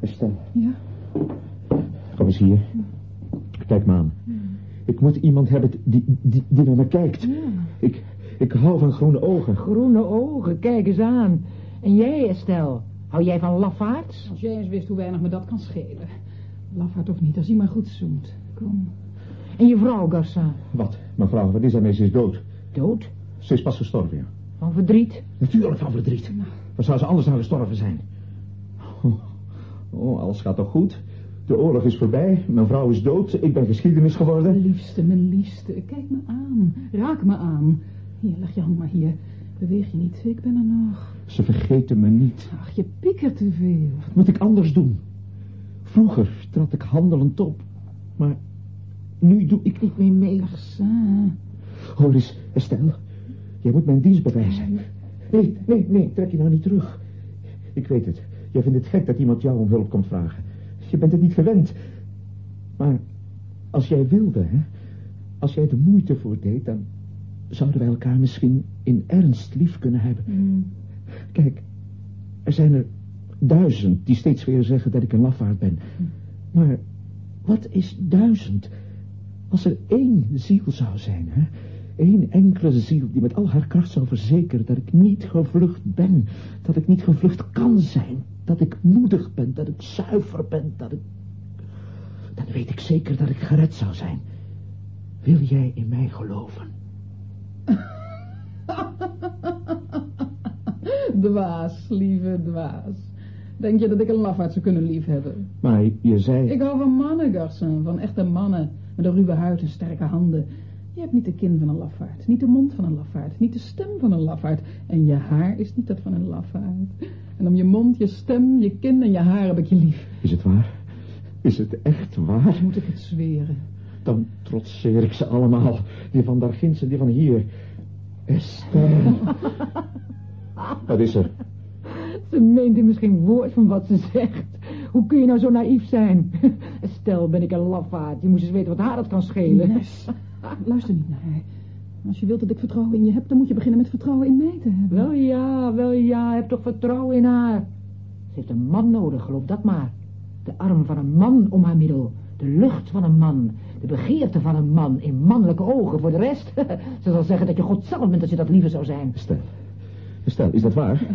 Estelle, Ja? kom eens hier. Kijk me aan. Ik moet iemand hebben die, die, die naar me kijkt. Ja. Ik, ik hou van groene ogen. Groene ogen, kijk eens aan. En jij, Estelle, hou jij van lafaards? Als jij eens wist hoe weinig me dat kan schelen. Lafaard of niet, als hij maar goed zoemt. Kom. En je vrouw, Garcin? Wat, mevrouw, wat is er mee? Ze is dood. Dood? Ze is pas gestorven, ja. Van verdriet? Natuurlijk van verdriet. Waar zou ze anders nou gestorven zijn? Oh, oh, alles gaat toch goed? De oorlog is voorbij, mijn vrouw is dood, ik ben geschiedenis Mijn geworden. liefste, mijn liefste. Kijk me aan. Raak me aan. Hier, leg je hand maar hier. Beweeg je niet, ik ben er nog. Ze vergeten me niet. Ach, je piekert te veel. Wat moet ik anders doen? Vroeger trad ik handelend op, maar nu doe ik niet meer mee. Hoor eens, Estelle, jij moet mijn dienst bewijzen. Nee, nee, nee, trek je nou niet terug. Ik weet het, jij vindt het gek dat iemand jou om hulp komt vragen. Je bent het niet gewend. Maar als jij wilde, hè, als jij de moeite voor deed, dan zouden wij elkaar misschien in ernst lief kunnen hebben. Hmm. Kijk, er zijn er duizend die steeds weer zeggen dat ik een lafaard ben. Maar wat is duizend? Als er één ziel zou zijn, hè? Eén enkele ziel die met al haar kracht zou verzekeren dat ik niet gevlucht ben. Dat ik niet gevlucht kan zijn. Dat ik moedig ben, dat ik zuiver ben, dat ik... dan weet ik zeker dat ik gered zou zijn. Wil jij in mij geloven? dwaas, lieve dwaas. Denk je dat ik een lafaard zou kunnen liefhebben? Maar je zei... Ik hou van mannen, Garson. Van echte mannen. Met een ruwe huid en sterke handen. Je hebt niet de kin van een lafaard. Niet de mond van een lafaard. Niet de stem van een lafaard. En je haar is niet dat van een lafaard. En om je mond, je stem, je kin en je haar heb ik je lief. Is het waar? Is het echt waar? Moet ik het zweren? Dan trotseer ik ze allemaal. Die van daar ginds en die van hier. Esther. Wat is er? Ze meent immers geen woord van wat ze zegt. Hoe kun je nou zo naïef zijn? Stel, ben ik een lafaard. Je moest eens weten wat haar dat kan schelen. Nes, luister niet naar haar. Als je wilt dat ik vertrouwen in je heb, dan moet je beginnen met vertrouwen in mij te hebben. Wel ja, wel ja, heb toch vertrouwen in haar. Ze heeft een man nodig, geloof dat maar. De arm van een man om haar middel. De lucht van een man. De begeerte van een man in mannelijke ogen. Voor de rest, ze zal zeggen dat je God zelf bent als je dat liever zou zijn. Stel, stel, is dat waar?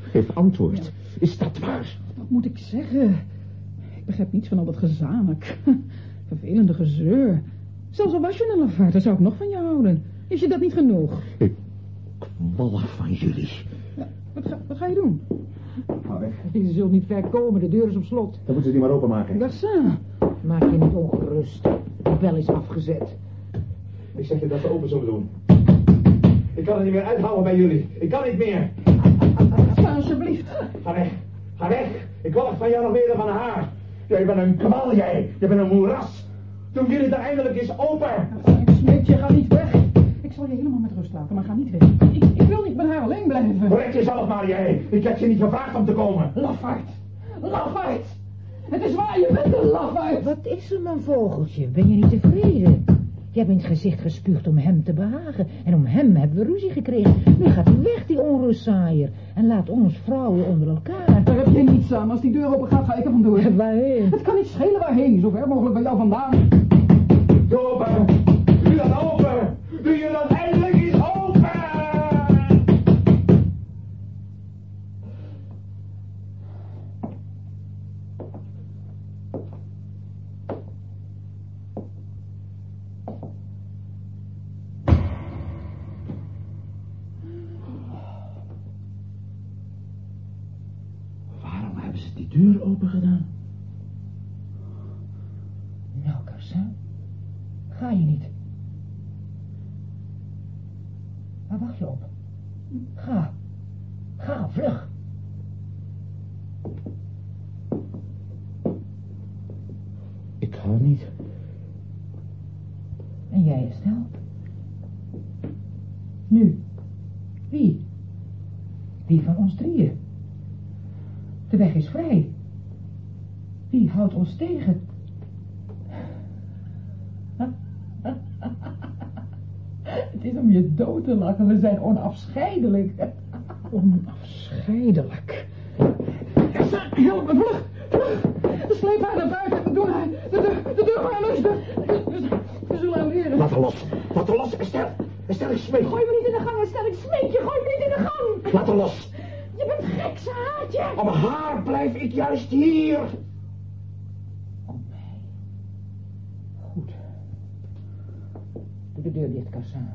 Geef antwoord. Is dat waar? Wat moet ik zeggen? Ik begrijp niets van al dat gezanik. Vervelende gezeur. Zelfs al was je een lafaard, dan zou ik nog van je houden. Is je dat niet genoeg? Ik van jullie. Ja, wat, ga, wat ga je doen? Ga weg. Je zult niet ver komen, de deur is op slot. Dan moeten ze die maar openmaken. Garçon. Maak je niet ongerust. De bel is afgezet. Ik zeg je dat ze open zullen doen. Ik kan het niet meer uithouden bij jullie. Ik kan niet meer. Ga alsjeblieft. Ga weg. Ga weg. Ik walg van jou nog meer dan van haar. Jij bent een kwal, jij. Je bent een moeras. Doen jullie er eindelijk eens open. Ik smeek je, ga niet weg. Ik zal je helemaal met rust laten, maar ga niet weg. Ik, ik wil niet met haar alleen blijven. Red jezelf maar, jij. Ik heb je niet gevraagd om te komen. Lafaard. Lafaard. Het is waar, je bent een lafaard. Wat is er, mijn vogeltje? Ben je niet tevreden? Je hebt in het gezicht gespuugd om hem te behagen. En om hem hebben we ruzie gekregen. Nu gaat hij weg, die onrustzaaier. En laat ons vrouwen onder elkaar. Daar heb je niets aan. Als die deur open gaat, ga ik er vandoor. Waarheen? Het kan niet schelen waarheen. Zo ver mogelijk bij jou vandaan. Doe vrij. Wie houdt ons tegen? Het is om je dood te lachen. We zijn onafscheidelijk. Onafscheidelijk. Help me, vlug. Vlug. Sleep haar naar buiten. Doe haar. De deur, de deur maar luisteren. We zullen haar leren. Laat haar los. Laat haar los, Estelle. Estelle, ik smeek. Gooi me niet in de gang, Estelle. Ik smeek je. Gooi me niet in de gang. Laat haar los. Je bent gek, ze haat je. Om haar blijf ik juist hier. Om mij. Goed. Doe de deur dicht, Cassin.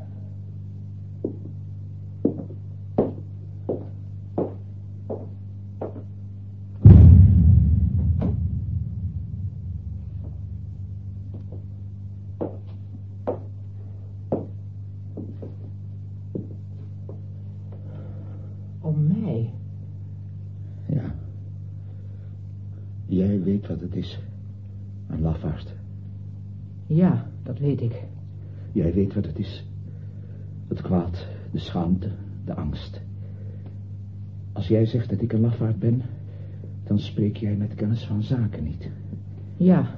Om mij. Ja. Jij weet wat het is. Een lafaard. Ja, dat weet ik. Jij weet wat het is. Het kwaad, de schaamte, de angst. Als jij zegt dat ik een lafaard ben, dan spreek jij met kennis van zaken niet. Ja,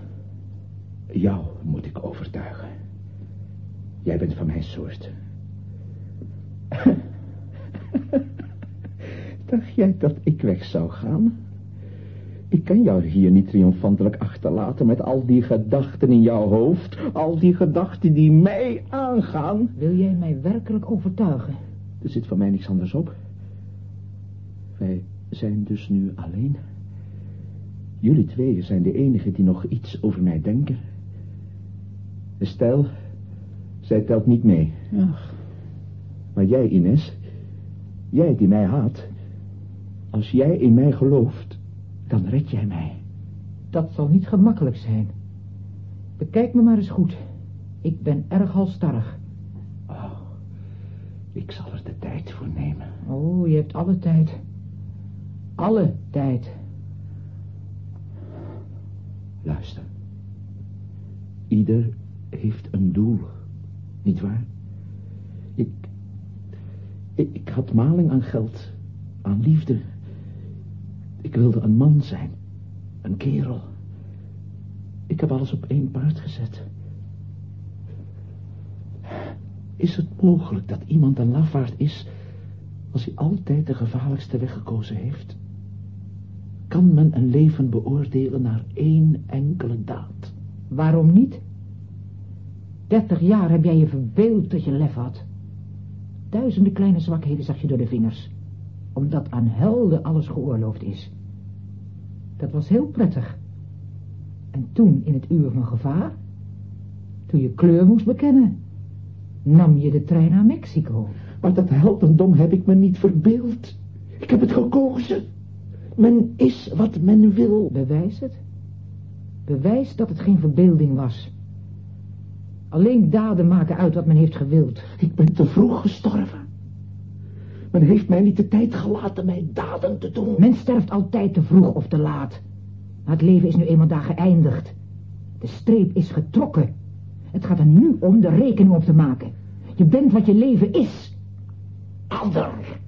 Jou moet ik overtuigen. Jij bent van mijn soort. Dacht jij dat ik weg zou gaan? Ik kan jou hier niet triomfantelijk achterlaten met al die gedachten in jouw hoofd. Al die gedachten die mij aangaan. wil jij mij werkelijk overtuigen? Er zit voor mij niks anders op. Wij zijn dus nu alleen. Jullie tweeën zijn de enigen die nog iets over mij denken. Estelle, zij telt niet mee. Ach, Maar jij, Ines, jij die mij haat, als jij in mij gelooft, dan red jij mij. Dat zal niet gemakkelijk zijn. Bekijk me maar eens goed. Ik ben erg halstarrig. Oh, ik zal er de tijd voor nemen. Oh, je hebt alle tijd. Alle tijd. Luister. Ieder heeft een doel, niet waar? Ik, ik, ik had maling aan geld, aan liefde. Ik wilde een man zijn, een kerel. Ik heb alles op één paard gezet. Is het mogelijk dat iemand een lafaard is als hij altijd de gevaarlijkste weg gekozen heeft? Kan men een leven beoordelen naar één enkele daad? Waarom niet? Dertig jaar heb jij je verbeeld dat je lef had. Duizenden kleine zwakheden zag je door de vingers. Omdat aan helden alles geoorloofd is. Dat was heel prettig. En toen, in het uur van gevaar, toen je kleur moest bekennen, nam je de trein naar Mexico. Maar dat heldendom heb ik me niet verbeeld. Ik heb het gekozen. Men is wat men wil. Bewijs het. Bewijs dat het geen verbeelding was. Alleen daden maken uit wat men heeft gewild. Ik ben te vroeg gestorven. Men heeft mij niet de tijd gelaten mij daden te doen. Men sterft altijd te vroeg of te laat. Maar het leven is nu eenmaal daar geëindigd. De streep is getrokken. Het gaat er nu om de rekening op te maken. Je bent wat je leven is. Ander.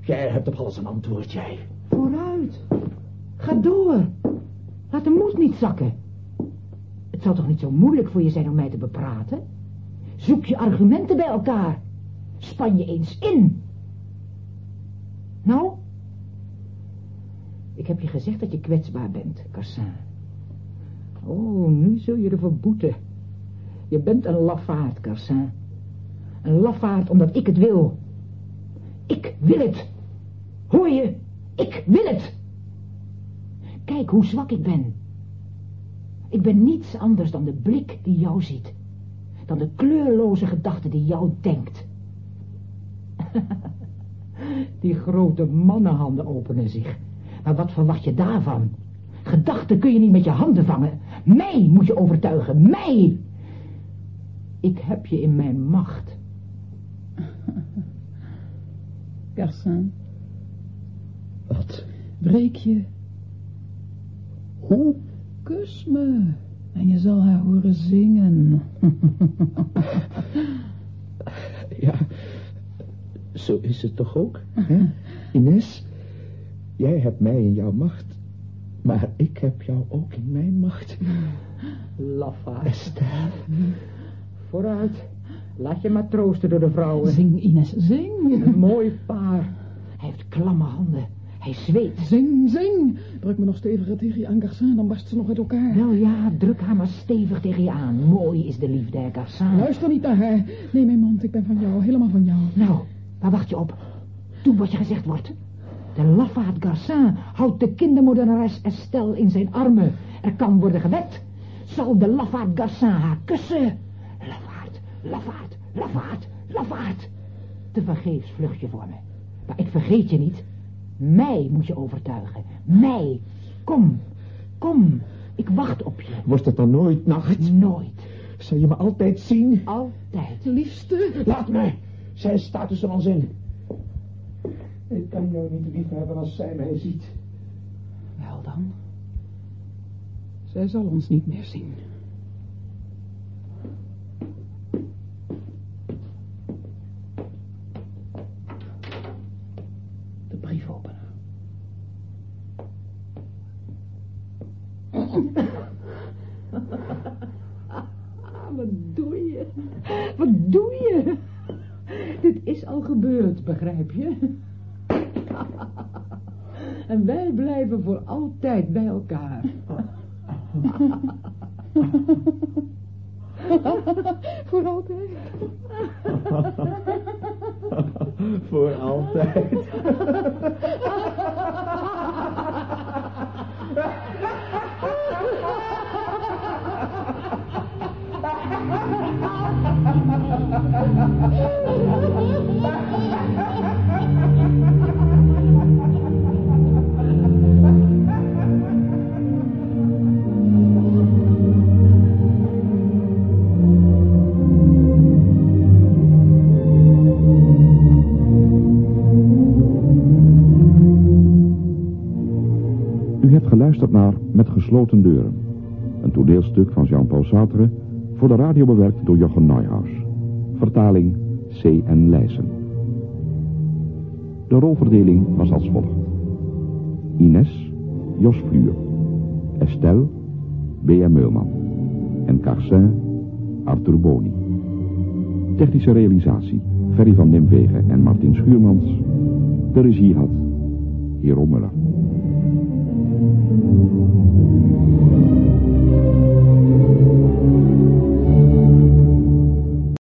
Jij hebt op alles een antwoord, jij. Vooruit. Ga door. Laat de moed niet zakken. Het zal toch niet zo moeilijk voor je zijn om mij te bepraten? Zoek je argumenten bij elkaar. Span je eens in. Nou? Ik heb je gezegd dat je kwetsbaar bent, Carsin. Oh, nu zul je ervoor boeten. Je bent een lafaard, Carsin. Een lafaard omdat ik het wil. Ik wil het. Hoor je? Ik wil het. Kijk hoe zwak ik ben. Ik ben niets anders dan de blik die jou ziet. Dan de kleurloze gedachte die jou denkt. Die grote mannenhanden openen zich. Maar wat verwacht je daarvan? Gedachten kun je niet met je handen vangen. Mij moet je overtuigen. Mij! Ik heb je in mijn macht. Garcin, Wat? breek je. Hoe? Kus me. En je zal haar horen zingen. Ja, zo is het toch ook, hè? Ines, jij hebt mij in jouw macht. Maar ik heb jou ook in mijn macht. Lafaard. Estelle. Vooruit. Laat je maar troosten door de vrouwen. Zing, Ines, zing. Een mooi paar. Hij heeft klamme handen. Hij zweet. Zing, zing. Druk me nog steviger tegen je aan, Garcin, dan barst ze nog uit elkaar. Wel ja, druk haar maar stevig tegen je aan. Mooi is de liefde, hè. Luister niet naar haar. Neem mijn mond, ik ben van jou, helemaal van jou. Nou, waar wacht je op? Doe wat je gezegd wordt. De lafaard Garcin houdt de kindermodernares Estelle in zijn armen. Er kan worden gewet. Zal de lafaard Garcin haar kussen? Lafaard, lafaard, lafaard, lafaard. Te vergeefs vlucht je voor me. Maar ik vergeet je niet. Mij moet je overtuigen. Mij. Kom, kom. Ik wacht op je. Wordt het dan nooit nacht? Nooit. Zal je me altijd zien? Altijd. Liefste. Laat mij. Zij staat tussen ons in. Ik kan jou niet lief hebben als zij mij ziet. Wel dan. Zij zal ons niet meer zien. De brief openen. Wat doe je? Wat doe je? al gebeurd, begrijp je? en wij blijven voor altijd bij elkaar. voor altijd. voor altijd. gesloten deuren. Een toneelstuk van Jean-Paul Sartre voor de radio bewerkt door Jochen Neuhaus. Vertaling C.N. Leijsen. De rolverdeling was als volgt. Ines, Jos Vluur. Estelle, B.M. Meulman. En Carcin, Arthur Boni. Technische realisatie, Ferry van Nimwegen en Martin Schuurmans. De regie had Hero Muller.